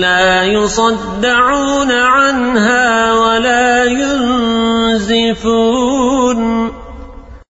لا يصدعون عنها ولا ينزفون.